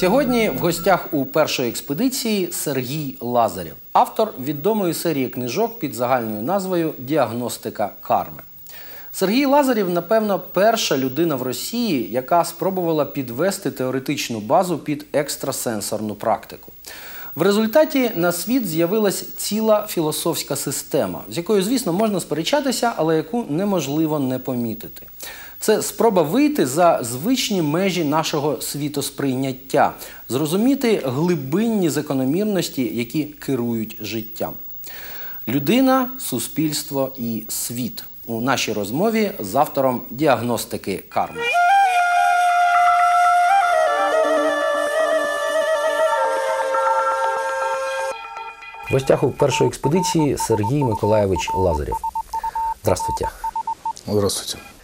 Сьогодні в гостях у першої експедиції Сергій Лазарєв, автор відомої серії книжок під загальною назвою Діагностика карми. Сергій Лазарєв, напевно, перша людина в Росії, яка спробувала підвести теоретичну базу під екстрасенсорну практику. В результаті на світ з'явилась ціла філософська система, з якою, звісно, можна сперечатися, але яку неможливо не помітити. Це спроба вийти за звичні межі нашого світосприйняття, зрозуміти глибинні закономірності, які керують життям. Людина, суспільство і світ у нашій розмові з автором діагностики карми. В гостях у першої експедиції Сергій Миколаєвич Лазарєв. Здравствуйте. Здравствуйте.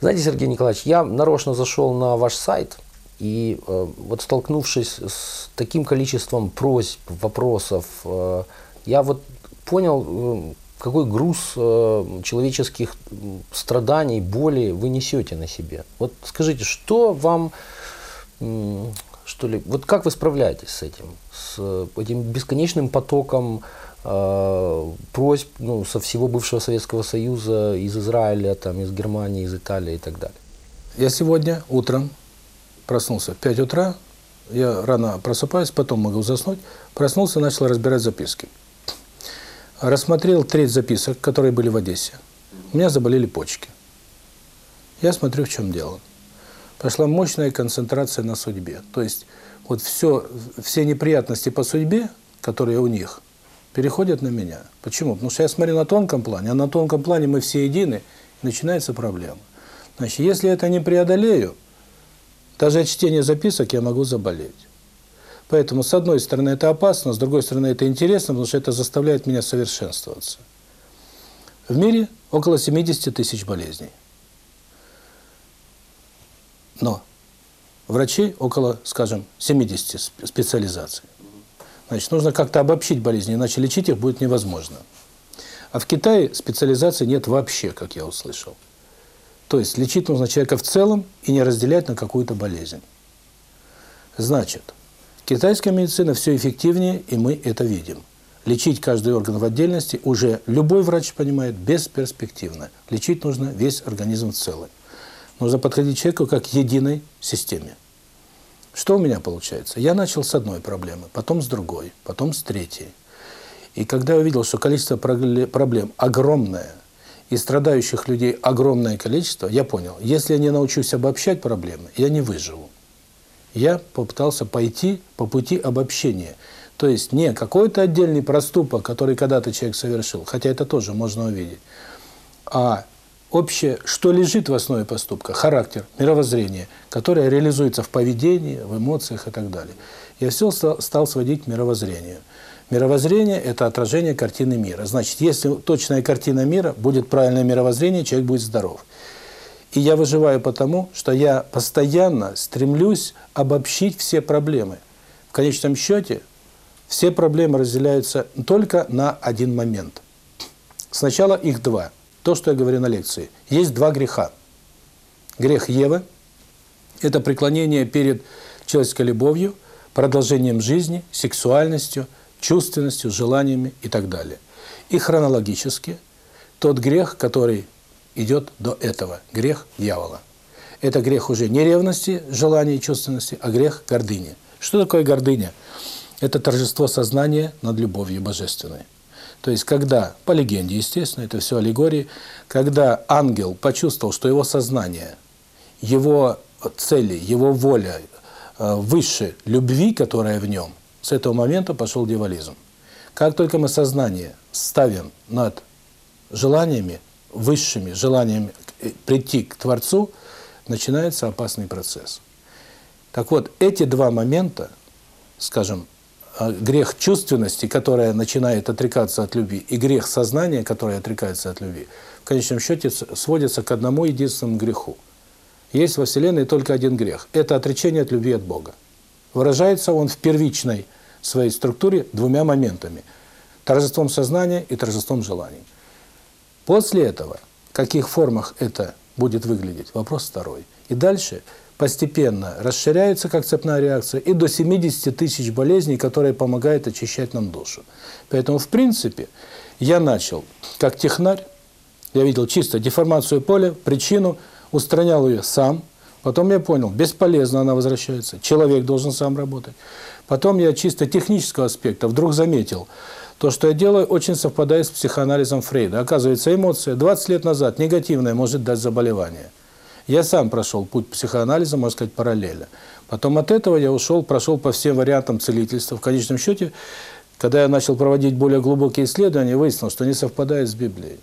Знаете, Сергей Николаевич, я нарочно зашел на ваш сайт и э, вот столкнувшись с таким количеством просьб, вопросов, э, я вот понял, э, какой груз э, человеческих страданий, боли вы несете на себе. Вот скажите, что вам, м, что ли, вот как вы справляетесь с этим, с э, этим бесконечным потоком э, просьб ну, со всего бывшего Советского Союза, из Израиля, там, из Германии, из Италии и так далее? Я сегодня утром проснулся в 5 утра, я рано просыпаюсь, потом могу заснуть, проснулся, начал разбирать записки. Рассмотрел треть записок, которые были в Одессе. У меня заболели почки. Я смотрю, в чем дело. Пошла мощная концентрация на судьбе. То есть вот все, все неприятности по судьбе, которые у них, переходят на меня. Почему? Потому что я смотрю на тонком плане, а на тонком плане мы все едины, и начинается проблема. Значит, если я это не преодолею, даже от чтения записок я могу заболеть. Поэтому, с одной стороны, это опасно, с другой стороны, это интересно, потому что это заставляет меня совершенствоваться. В мире около 70 тысяч болезней. Но врачей около, скажем, 70 сп- специализаций. Значит, нужно как-то обобщить болезни, иначе лечить их будет невозможно. А в Китае специализации нет вообще, как я услышал. То есть лечить нужно человека в целом и не разделять на какую-то болезнь. Значит, китайская медицина все эффективнее, и мы это видим. Лечить каждый орган в отдельности уже любой врач понимает бесперспективно. Лечить нужно весь организм в целом. Нужно подходить человеку как к единой системе. Что у меня получается? Я начал с одной проблемы, потом с другой, потом с третьей. И когда я увидел, что количество проблем огромное, и страдающих людей огромное количество, я понял, если я не научусь обобщать проблемы, я не выживу. Я попытался пойти по пути обобщения. То есть не какой-то отдельный проступок, который когда-то человек совершил, хотя это тоже можно увидеть, а общее, что лежит в основе поступка, характер, мировоззрение, которое реализуется в поведении, в эмоциях и так далее. Я все стал, сводить к мировоззрению. Мировоззрение – это отражение картины мира. Значит, если точная картина мира, будет правильное мировоззрение, человек будет здоров. И я выживаю потому, что я постоянно стремлюсь обобщить все проблемы. В конечном счете, все проблемы разделяются только на один момент. Сначала их два. То, что я говорю на лекции. Есть два греха. Грех Евы – это преклонение перед человеческой любовью, продолжением жизни, сексуальностью, чувственностью, желаниями и так далее. И хронологически тот грех, который идет до этого, грех дьявола. Это грех уже не ревности, желания и чувственности, а грех гордыни. Что такое гордыня? Это торжество сознания над любовью божественной. То есть, когда, по легенде, естественно, это все аллегории, когда ангел почувствовал, что его сознание, его цели, его воля э, выше любви, которая в нем, с этого момента пошел дьяволизм. Как только мы сознание ставим над желаниями, высшими желаниями э, прийти к Творцу, начинается опасный процесс. Так вот, эти два момента, скажем, грех чувственности, которая начинает отрекаться от любви, и грех сознания, который отрекается от любви, в конечном счете с- сводятся к одному единственному греху. Есть во Вселенной только один грех – это отречение от любви от Бога. Выражается он в первичной своей структуре двумя моментами – торжеством сознания и торжеством желаний. После этого, в каких формах это будет выглядеть, вопрос второй. И дальше постепенно расширяются, как цепная реакция, и до 70 тысяч болезней, которые помогают очищать нам душу. Поэтому, в принципе, я начал как технарь, я видел чисто деформацию поля, причину, устранял ее сам. Потом я понял, бесполезно она возвращается, человек должен сам работать. Потом я чисто технического аспекта вдруг заметил, то, что я делаю, очень совпадает с психоанализом Фрейда. Оказывается, эмоция 20 лет назад негативная может дать заболевание. Я сам прошел путь психоанализа, можно сказать, параллельно. Потом от этого я ушел, прошел по всем вариантам целительства. В конечном счете, когда я начал проводить более глубокие исследования, выяснилось, что не совпадает с Библией.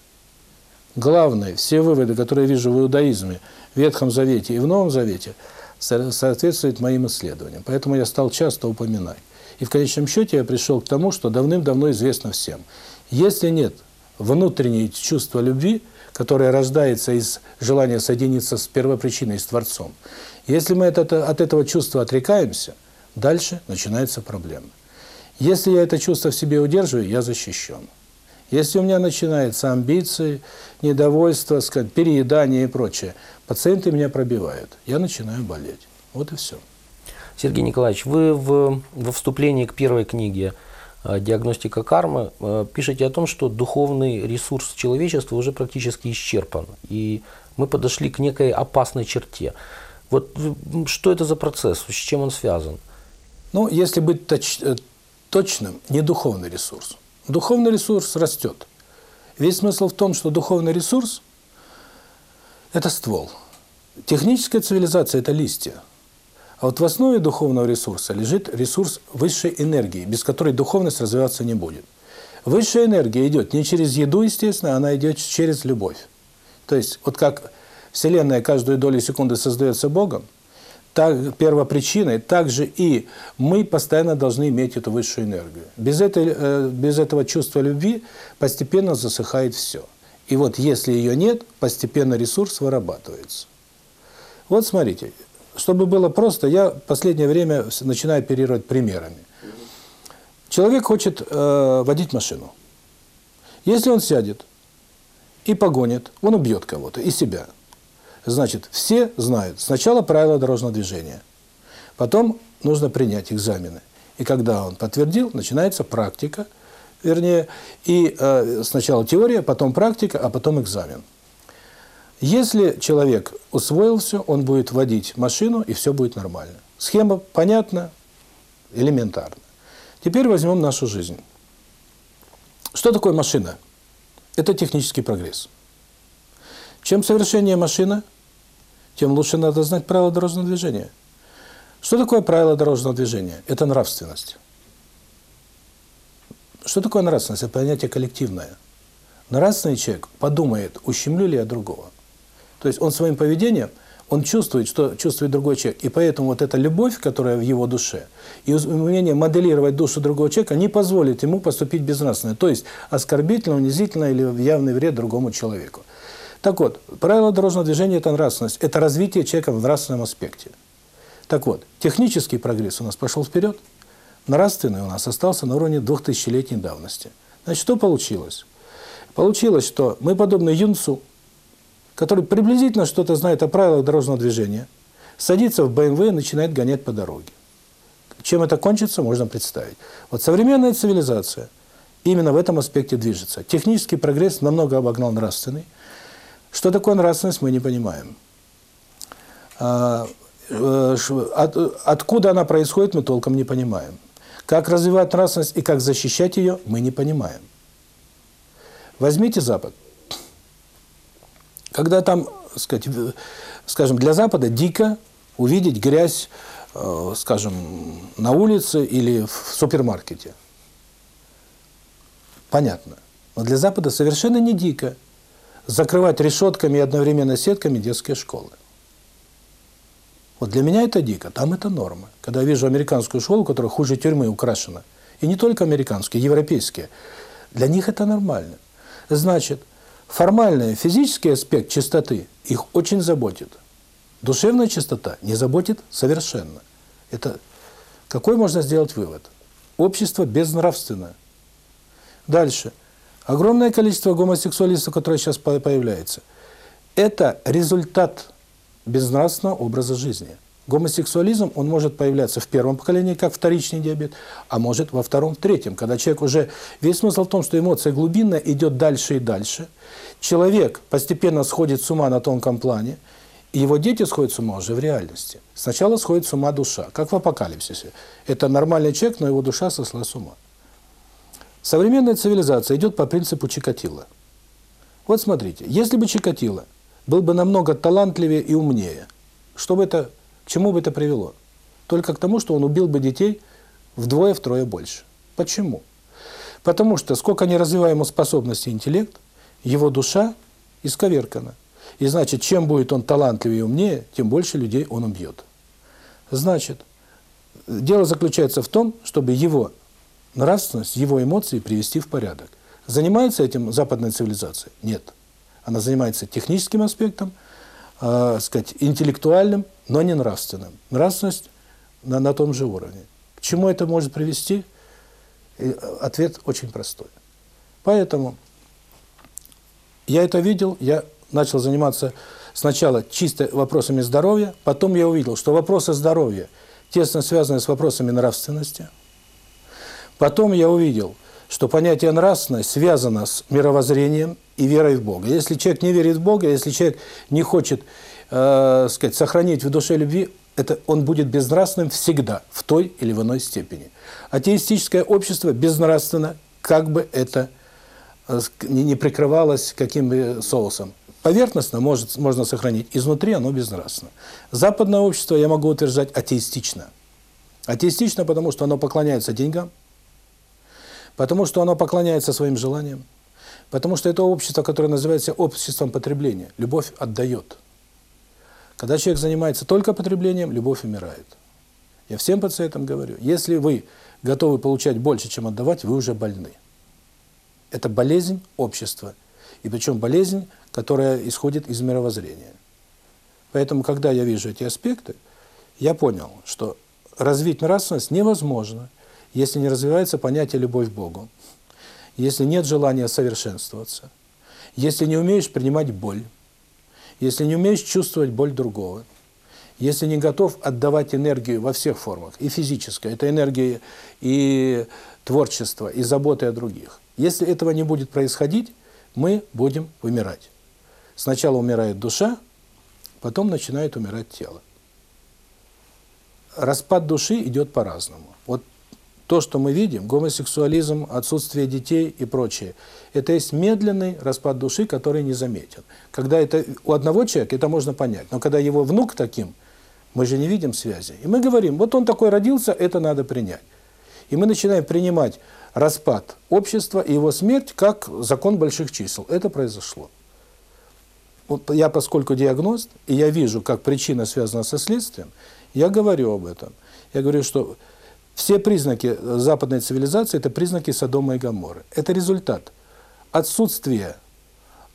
Главное, все выводы, которые я вижу в иудаизме, в Ветхом Завете и в Новом Завете, соответствуют моим исследованиям. Поэтому я стал часто упоминать. И в конечном счете я пришел к тому, что давным-давно известно всем. Если нет внутреннего чувства любви, которое рождается из желания соединиться с первопричиной, с Творцом, если мы от, от этого чувства отрекаемся, дальше начинается проблема. Если я это чувство в себе удерживаю, я защищен. Если у меня начинаются амбиции, недовольство, переедание и прочее, пациенты меня пробивают, я начинаю болеть. Вот и все. Сергей Николаевич, вы в, во вступлении к первой книге «Диагностика кармы» пишете о том, что духовный ресурс человечества уже практически исчерпан, и мы подошли к некой опасной черте. Вот что это за процесс, с чем он связан? Ну, если быть точ, точным, не духовный ресурс. Духовный ресурс растет. Весь смысл в том, что духовный ресурс – это ствол. Техническая цивилизация – это листья. А вот в основе духовного ресурса лежит ресурс высшей энергии, без которой духовность развиваться не будет. Высшая энергия идет не через еду, естественно, она идет через любовь. То есть, вот как Вселенная каждую долю секунды создается Богом, так, первопричиной, также и мы постоянно должны иметь эту высшую энергию. Без, этой, э, без этого чувства любви постепенно засыхает все. И вот если ее нет, постепенно ресурс вырабатывается. Вот смотрите, чтобы было просто, я в последнее время начинаю оперировать примерами. Человек хочет э, водить машину. Если он сядет и погонит, он убьет кого-то и себя. Значит, все знают сначала правила дорожного движения, потом нужно принять экзамены. И когда он подтвердил, начинается практика, вернее, и э, сначала теория, потом практика, а потом экзамен. Если человек усвоил все, он будет водить машину, и все будет нормально. Схема понятна, элементарна. Теперь возьмем нашу жизнь. Что такое машина? Это технический прогресс. Чем совершеннее машина, тем лучше надо знать правила дорожного движения. Что такое правило дорожного движения? Это нравственность. Что такое нравственность? Это понятие коллективное. Нравственный человек подумает, ущемлю ли я другого. То есть он своим поведением, он чувствует, что чувствует другой человек. И поэтому вот эта любовь, которая в его душе, и умение моделировать душу другого человека не позволит ему поступить безнравственно. То есть оскорбительно, унизительно или в явный вред другому человеку. Так вот, правило дорожного движения – это нравственность. Это развитие человека в нравственном аспекте. Так вот, технический прогресс у нас пошел вперед, нравственный у нас остался на уровне двухтысячелетней давности. Значит, что получилось? Получилось, что мы подобны юнцу, который приблизительно что-то знает о правилах дорожного движения, садится в БМВ и начинает гонять по дороге. Чем это кончится, можно представить. Вот современная цивилизация именно в этом аспекте движется. Технический прогресс намного обогнал нравственный. Что такое нравственность, мы не понимаем. А, э, от, откуда она происходит, мы толком не понимаем. Как развивать нравственность и как защищать ее, мы не понимаем. Возьмите Запад. Когда там, сказать, скажем, для Запада дико увидеть грязь, э, скажем, на улице или в супермаркете. Понятно. Но для Запада совершенно не дико закрывать решетками и одновременно сетками детские школы. Вот для меня это дико, там это норма. Когда я вижу американскую школу, которая хуже тюрьмы украшена, и не только американские, европейские, для них это нормально. Значит, формальный физический аспект чистоты их очень заботит. Душевная чистота не заботит совершенно. Это какой можно сделать вывод? Общество безнравственное. Дальше. Огромное количество гомосексуалистов, которые сейчас появляются, это результат безнравственного образа жизни. Гомосексуализм, он может появляться в первом поколении, как вторичный диабет, а может во втором, третьем, когда человек уже... Весь смысл в том, что эмоция глубинная идет дальше и дальше. Человек постепенно сходит с ума на тонком плане, и его дети сходят с ума уже в реальности. Сначала сходит с ума душа, как в апокалипсисе. Это нормальный человек, но его душа сошла с ума. Современная цивилизация идет по принципу Чикатило. Вот смотрите, если бы Чикатило был бы намного талантливее и умнее, что бы это, чему бы это привело? Только к тому, что он убил бы детей вдвое-втрое больше. Почему? Потому что сколько не развиваем ему способности интеллект, его душа исковеркана. И значит, чем будет он талантливее и умнее, тем больше людей он убьет. Значит, дело заключается в том, чтобы его нравственность, его эмоции привести в порядок. Занимается этим западная цивилизация? Нет. Она занимается техническим аспектом, э, сказать, интеллектуальным, но не нравственным. Нравственность на, на том же уровне. К чему это может привести? И ответ очень простой. Поэтому я это видел, я начал заниматься сначала чисто вопросами здоровья, потом я увидел, что вопросы здоровья тесно связаны с вопросами нравственности. Потом я увидел, что понятие нравственность связано с мировоззрением и верой в Бога. Если человек не верит в Бога, если человек не хочет, э, сказать, сохранить в душе любви, это он будет безнравственным всегда, в той или в иной степени. Атеистическое общество безнравственно, как бы это э, не прикрывалось каким бы соусом. Поверхностно может, можно сохранить, изнутри оно безнравственно. Западное общество, я могу утверждать, атеистично. Атеистично, потому что оно поклоняется деньгам, потому что оно поклоняется своим желаниям, потому что это общество, которое называется обществом потребления. Любовь отдает. Когда человек занимается только потреблением, любовь умирает. Я всем пациентам говорю, если вы готовы получать больше, чем отдавать, вы уже больны. Это болезнь общества. И причем болезнь, которая исходит из мировоззрения. Поэтому, когда я вижу эти аспекты, я понял, что развить нравственность невозможно, если не развивается понятие «любовь к Богу», если нет желания совершенствоваться, если не умеешь принимать боль, если не умеешь чувствовать боль другого, если не готов отдавать энергию во всех формах, и физическая, это энергия и творчество, и заботы о других. Если этого не будет происходить, мы будем вымирать. Сначала умирает душа, потом начинает умирать тело. Распад души идет по-разному. То, что мы видим, гомосексуализм, отсутствие детей и прочее, это есть медленный распад души, который не заметен. Когда это у одного человека, это можно понять. Но когда его внук таким, мы же не видим связи. И мы говорим, вот он такой родился, это надо принять. И мы начинаем принимать распад общества и его смерть как закон больших чисел. Это произошло. Вот я, поскольку диагност, и я вижу, как причина связана со следствием, я говорю об этом. Я говорю, что все признаки западной цивилизации – это признаки Содома и Гоморры. Это результат отсутствия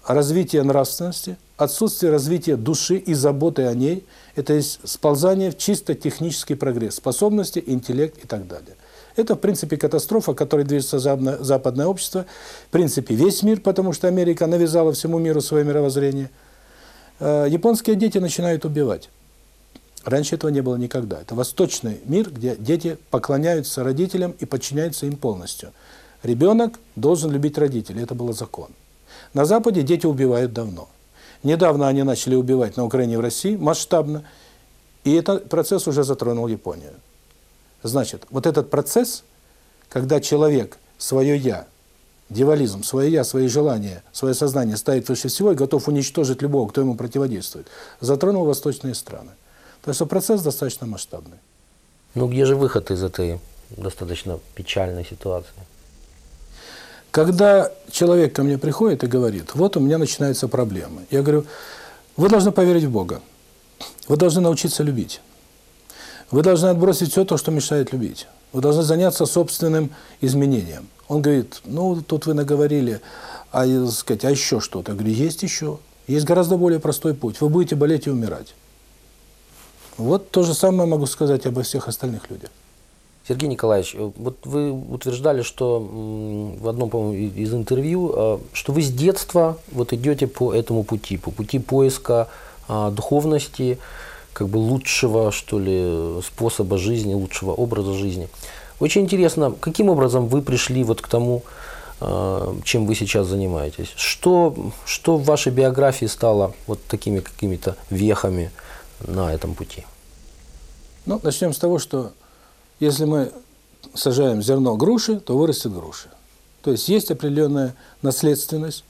развития нравственности, отсутствия развития души и заботы о ней. Это есть сползание в чисто технический прогресс, способности, интеллект и так далее. Это, в принципе, катастрофа, которой движется западное общество, в принципе, весь мир, потому что Америка навязала всему миру свое мировоззрение. Э, японские дети начинают убивать. Раньше этого не было никогда. Это восточный мир, где дети поклоняются родителям и подчиняются им полностью. Ребенок должен любить родителей, это был закон. На Западе дети убивают давно. Недавно они начали убивать на Украине и в России масштабно, и этот процесс уже затронул Японию. Значит, вот этот процесс, когда человек свое «я», дьяволизм, свое «я», свои желания, свое сознание ставит выше всего и готов уничтожить любого, кто ему противодействует, затронул восточные страны. Так что процесс достаточно масштабный. Ну где же выход из этой достаточно печальной ситуации? Когда человек ко мне приходит и говорит, вот у меня начинаются проблемы, я говорю, вы должны поверить в Бога, вы должны научиться любить. Вы должны отбросить все то, что мешает любить. Вы должны заняться собственным изменением. Он говорит, ну, тут вы наговорили, а, сказать, а еще что-то. Я говорю, есть еще. Есть гораздо более простой путь. Вы будете болеть и умирать. Вот то же самое могу сказать обо всех остальных людях. Сергей Николаевич, э, вот вы утверждали, что в одном, по-моему, из интервью, э, что вы с детства вот идете по этому пути, по пути поиска а, духовности, как бы лучшего, что ли, способа жизни, лучшего образа жизни. Очень интересно, каким образом вы пришли вот к тому, а, чем вы сейчас занимаетесь? Что, что в вашей биографии стало вот такими какими-то вехами на этом пути? Ну, начнем с того, что если мы сажаем зерно груши, то вырастет груша. То есть есть определенная наследственность,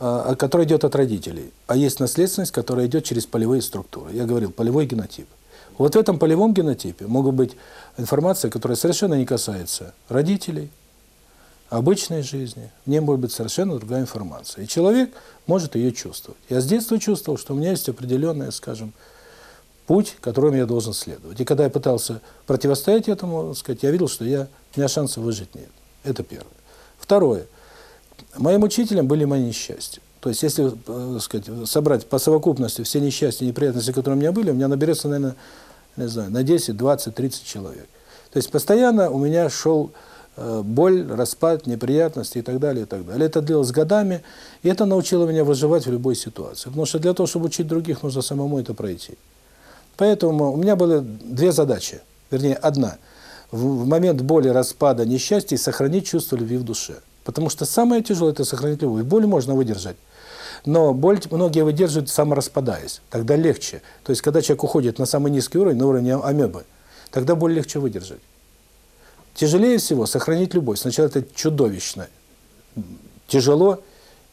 а, а, которая идет от родителей, а есть наследственность, которая идет через полевые структуры. Я говорил, полевой генотип. Вот в этом полевом генотипе могут быть информация, которая совершенно не касается родителей, обычной жизни. В ней может быть совершенно другая информация. И человек может ее чувствовать. Я с детства чувствовал, что у меня есть определенная, скажем, путь, которым я должен следовать. И когда я пытался противостоять этому, сказать, я видел, что я, у меня шансов выжить нет. Это первое. Второе. Моим учителем были мои несчастья. То есть, если э, сказать, собрать по совокупности все несчастья и неприятности, которые у меня были, у меня наберется, наверное, не знаю, на 10, 20, 30 человек. То есть, постоянно у меня шел э, боль, распад, неприятности и так далее, и так далее. Это длилось годами, и это научило меня выживать в любой ситуации. Потому что для того, чтобы учить других, нужно самому это пройти. Поэтому у меня были две задачи, вернее, одна. В момент боли, распада, несчастья сохранить чувство любви в душе. Потому что самое тяжелое – это сохранить любовь. Боль можно выдержать. Но боль многие выдерживают, самораспадаясь. Тогда легче. То есть, когда человек уходит на самый низкий уровень, на уровень амебы, тогда боль легче выдержать. Тяжелее всего сохранить любовь. Сначала это чудовищно, тяжело,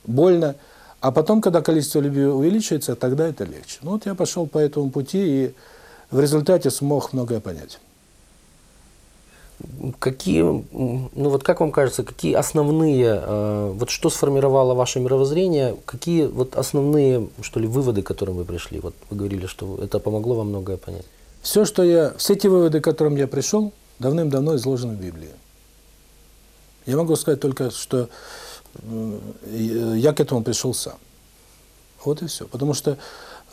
больно, а потом, когда количество любви увеличивается, тогда это легче. Ну вот я пошел по этому пути и в результате смог многое понять. Какие, ну вот как вам кажется, какие основные, э, вот что сформировало ваше мировоззрение, какие вот основные, что ли, выводы, к которым вы пришли? Вот вы говорили, что это помогло вам многое понять. Все, что я, все те выводы, к которым я пришел, давным-давно изложены в Библии. Я могу сказать только, что я к этому пришел сам. Вот и все. Потому что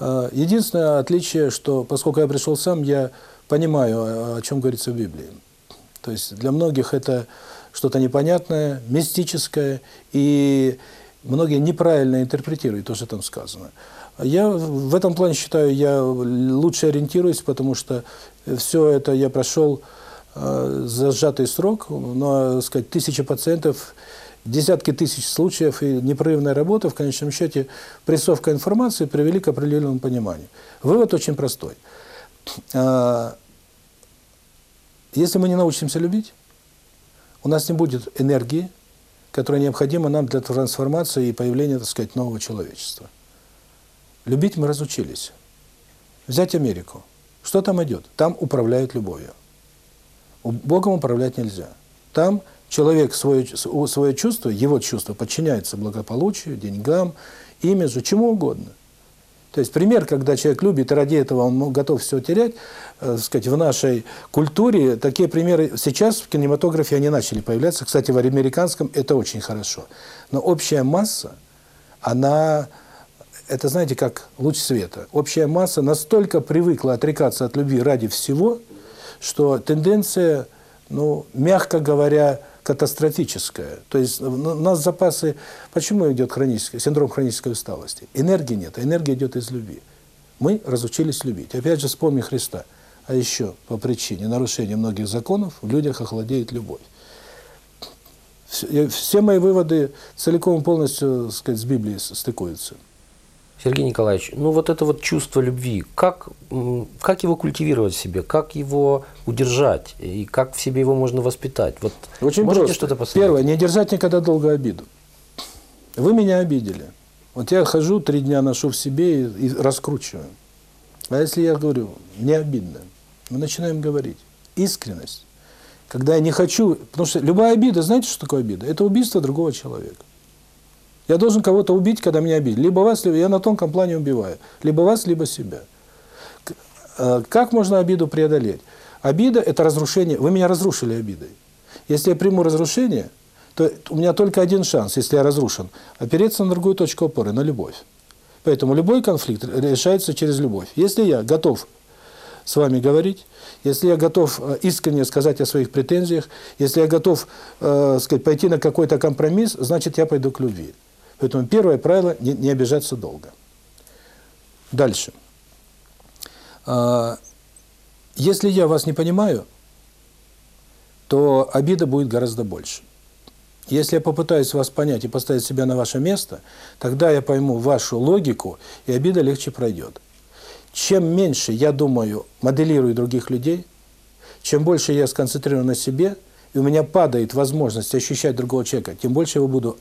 э, единственное отличие, что поскольку я пришел сам, я понимаю, о чем говорится в Библии. То есть для многих это что-то непонятное, мистическое, и многие неправильно интерпретируют то, что там сказано. Я в этом плане считаю, я лучше ориентируюсь, потому что все это я прошел э, за сжатый срок, но, сказать, тысячи пациентов десятки тысяч случаев и непрерывная работа, в конечном счете, прессовка информации привели к определенному пониманию. Вывод очень простой. А, если мы не научимся любить, у нас не будет энергии, которая необходима нам для трансформации и появления, так сказать, нового человечества. Любить мы разучились. Взять Америку. Что там идет? Там управляют любовью. Богом управлять нельзя. Там Человек свое, свое чувство, его чувство подчиняется благополучию, деньгам, имиджу, чему угодно. То есть пример, когда человек любит, ради этого он готов все терять, э, сказать, в нашей культуре, такие примеры сейчас в кинематографе они начали появляться. Кстати, в американском это очень хорошо. Но общая масса, она, это знаете, как луч света. Общая масса настолько привыкла отрекаться от любви ради всего, что тенденция, ну, мягко говоря, катастрофическая. То есть у нас запасы... Почему идет хронический, синдром хронической усталости? Энергии нет, а энергия идет из любви. Мы разучились любить. Опять же, вспомни Христа. А еще по причине нарушения многих законов в людях охладеет любовь. Все мои выводы целиком и полностью сказать, с Библией стыкуются. Сергей Николаевич, ну вот это вот чувство любви, как, как его культивировать в себе, как его удержать, и как в себе его можно воспитать? Вот Очень можете что-то посоветовать? Первое, не держать никогда долго обиду. Вы меня обидели. Вот я хожу, три дня ношу в себе и, и раскручиваю. А если я говорю, не обидно, мы начинаем говорить. Искренность. Когда я не хочу, потому что любая обида, знаете, что такое обида? Это убийство другого человека. Я должен кого-то убить, когда меня обидели. Либо вас, либо я на тонком плане убиваю. Либо вас, либо себя. Э, как можно обиду преодолеть? Обида – это разрушение. Вы меня разрушили обидой. Если я приму разрушение, то у меня только один шанс, если я разрушен, опереться на другую точку опоры, на любовь. Поэтому любой конфликт решается через любовь. Если я готов с вами говорить, если я готов э, искренне сказать о своих претензиях, если я готов э, сказать, пойти на какой-то компромисс, значит, я пойду к любви. Поэтому первое правило – не, обижаться долго. Дальше. А, Если я вас не понимаю, то обида будет гораздо больше. Если я попытаюсь вас понять и поставить себя на ваше место, тогда я пойму вашу логику, и обида легче пройдет. Чем меньше я думаю, моделирую других людей, чем больше я сконцентрирую на себе, и у меня падает возможность ощущать другого человека, тем больше я его буду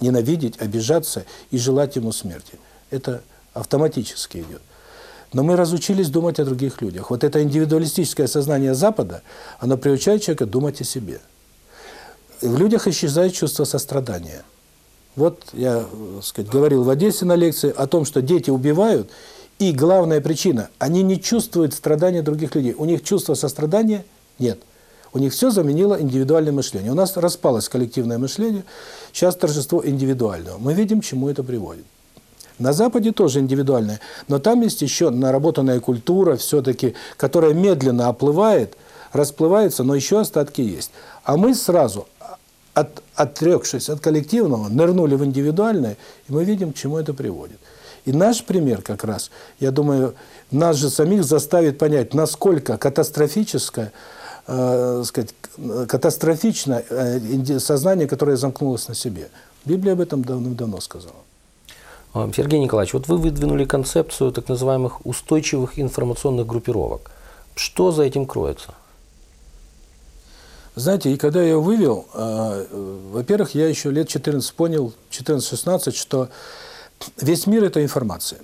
ненавидеть, обижаться и желать ему смерти. Это автоматически идет. Но мы разучились думать о других людях. Вот это индивидуалистическое сознание Запада, оно приучает человека думать о себе. В людях исчезает чувство сострадания. Вот я, э, сказать, говорил в Одессе на лекции о том, что дети убивают, и главная причина – они не чувствуют страдания других людей. У них чувства сострадания нет. У них все заменило индивидуальное мышление. У нас распалось коллективное мышление, сейчас торжество индивидуального. Мы видим, чему это приводит. На Западе тоже индивидуальное, но там есть еще наработанная культура, все-таки, которая медленно оплывает, расплывается, но еще остатки есть. А мы сразу, от, отрекшись от коллективного, нырнули в индивидуальное, и мы видим, к чему это приводит. И наш пример как раз, я думаю, нас же самих заставит понять, насколько катастрофическое, э, сказать, катастрофично э, сознание, которое замкнулось на себе. Библия об этом давным-давно сказала. А, Сергей Николаевич, вот вы выдвинули концепцию так называемых устойчивых информационных группировок. Что за этим кроется? Знаете, и когда я его вывел, э, э, во-первых, я еще лет 14 понял, 14-16, что весь мир – это информация.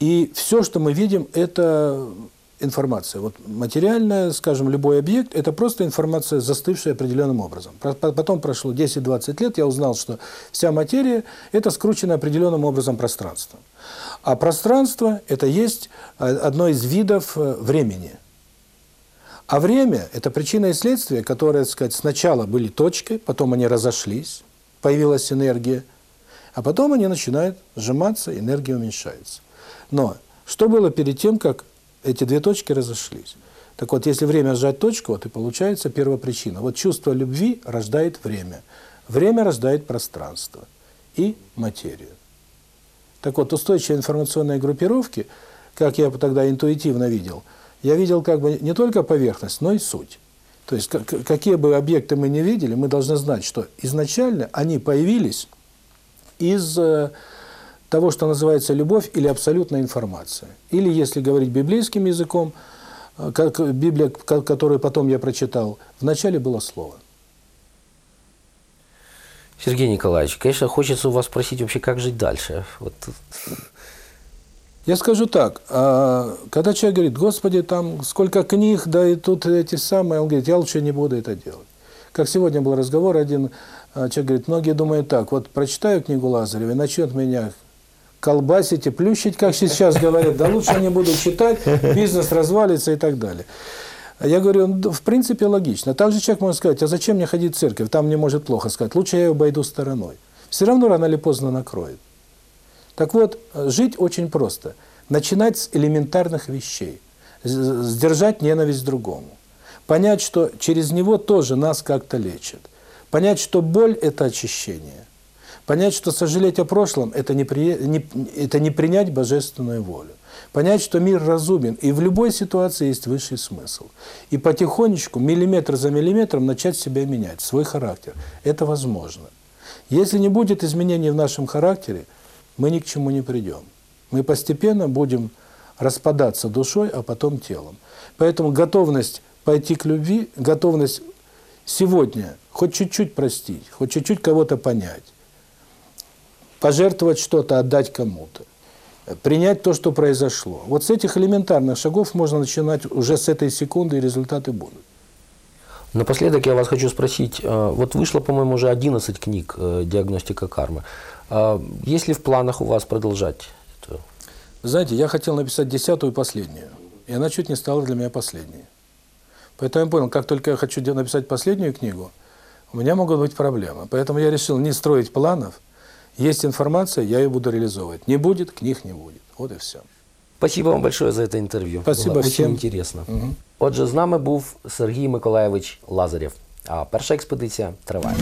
И все, что мы видим, это информация. Вот материальная, скажем, любой объект – это просто информация, застывшая определенным образом. Потом прошло 10-20 лет, я узнал, что вся материя – это скрученное определенным образом пространство. А пространство – это есть э, одно из видов э, времени – а время – это причина и следствие, которые, так сказать, сначала были точкой, потом они разошлись, появилась энергия, а потом они начинают сжиматься, энергия уменьшается. Но что было перед тем, как эти две точки разошлись? Так вот, если время сжать точку, вот и получается первопричина. Вот чувство любви рождает время. Время рождает пространство и материю. Так вот, устойчивые информационные группировки, как я тогда интуитивно видел, я видел как бы не только поверхность, но и суть. То есть, как- какие бы объекты мы не видели, мы должны знать, что изначально они появились из э, того, что называется любовь или абсолютная информация. Или, если говорить библейским языком, э, как Библия, ко- которую потом я прочитал, вначале было слово. Сергей Николаевич, конечно, хочется у вас спросить вообще, как жить дальше. Вот, Я скажу так, а, когда человек говорит, Господи, там сколько книг, да и тут эти самые, он говорит, я лучше не буду это делать. Как сегодня был разговор, один а, человек говорит, многие думают так, вот прочитаю книгу Лазарева и начнет меня колбасить и плющить, как сейчас говорят, да лучше не буду читать, бизнес развалится и так далее. Я говорю, ну, в принципе, логично. Также человек может сказать, а зачем мне ходить в церковь, там мне может плохо сказать, лучше я ее обойду стороной. Все равно рано или поздно накроет. Так вот, жить очень просто. Начинать с элементарных вещей. Сдержать ненависть другому. Понять, что через него тоже нас как-то лечат. Понять, что боль – это очищение. Понять, что сожалеть о прошлом – это не, при- не, это не принять божественную волю. Понять, что мир разумен, и в любой ситуации есть высший смысл. И потихонечку, миллиметр за миллиметром, начать себя менять, свой характер. Это возможно. Если не будет изменений в нашем характере, мы ни к чему не придем. Мы постепенно будем распадаться душой, а потом телом. Поэтому готовность пойти к любви, готовность сегодня хоть чуть-чуть простить, хоть чуть-чуть кого-то понять, пожертвовать что-то, отдать кому-то, принять то, что произошло. Вот с этих элементарных шагов можно начинать уже с этой секунды, и результаты будут. Напоследок я вас хочу спросить, э, вот вышло, по-моему, уже 11 книг э, «Диагностика кармы». Есть ли в планах у вас продолжать это? Знаете, я хотел написать десятую и последнюю, и она чуть не стала для меня последней. Поэтому я понял, как только я хочу написать последнюю книгу, у меня могут быть проблемы. Поэтому я решил не строить планов. Есть информация, я ее буду реализовывать. Не будет, книг не будет. Вот и все. Спасибо вам большое за це інтерв'ю. Спасибо Було всім. Очень інтересно. Отже, з нами був Сергій Миколаєвич Лазарєв. А перша експедиція триває.